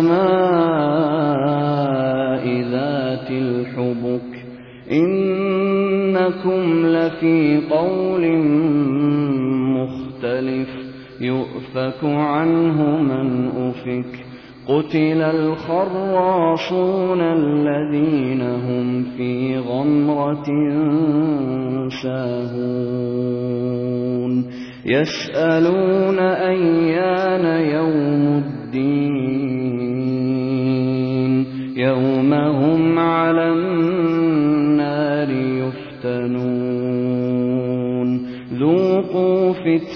والسماء ذات الحبك إنكم لفي قول مختلف يؤفك عنه من أفك قتل الخراصون الذين هم في غمرة ساهون يسألون أيان يوم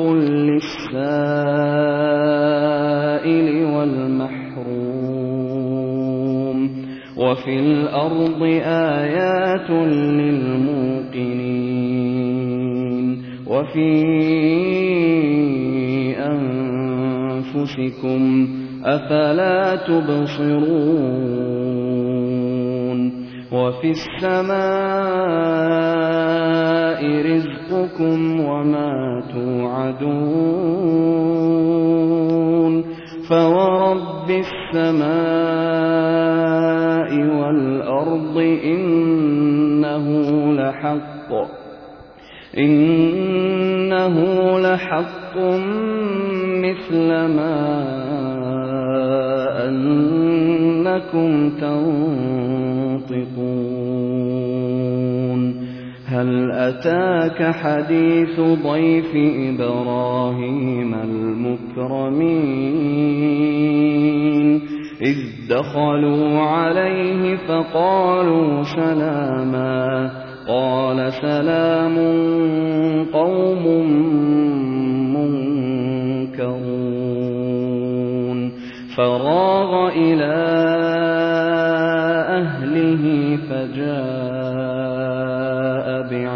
للسائل والمحروم. وفي الأرض آيات للموقنين. وفي أنفسكم أفلا تبصرون. وفي السماء رزقكم وما توعدون فورب السماء والأرض إنه لحق إنه لحق مثل ما أنكم تنطقون هل أتاك حديث ضيف إبراهيم المكرمين؟ إذ دخلوا عليه فقالوا سلاما. قال سلام قوم منكرون. فراغ إلى أهله فجاء.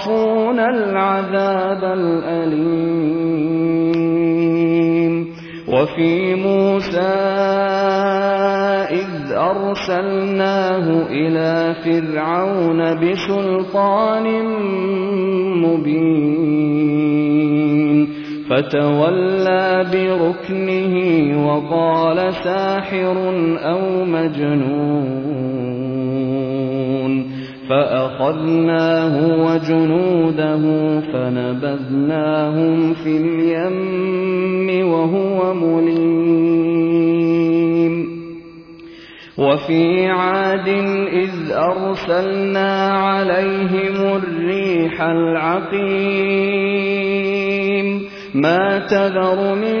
يَخَافُونَ الْعَذَابَ الْأَلِيمَ. وَفِي مُوسَىٰ إِذْ أَرْسَلْنَاهُ إِلَىٰ فِرْعَوْنَ بِسُلْطَانٍ مُّبِينٍ. فَتَوَلَّىٰ بِرُكْنِهِ وَقَالَ سَاحِرٌ أَوْ مَجْنُونٌ. فَأَخَذْنَاهُ وَجُنُودَهُ فَنَبَذْنَاهُمْ فِي الْيَمِّ وَهُوَ مُلِيمٌ. وَفِي عَادٍ إِذْ أَرْسَلْنَا عَلَيْهِمُ الرِّيحَ الْعَقِيمَ. مَا تَذَرُ مِن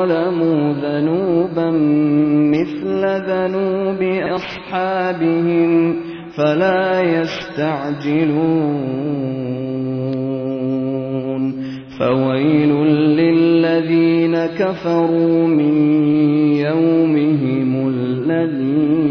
ظَلَمُوا ذَنُوبًا مِثْلَ ذَنُوبِ أَصْحَابِهِمْ فَلَا يَسْتَعْجِلُونَ فَوَيْلٌ لِّلَّذِينَ كَفَرُوا مِن يَوْمِهِمُ الذين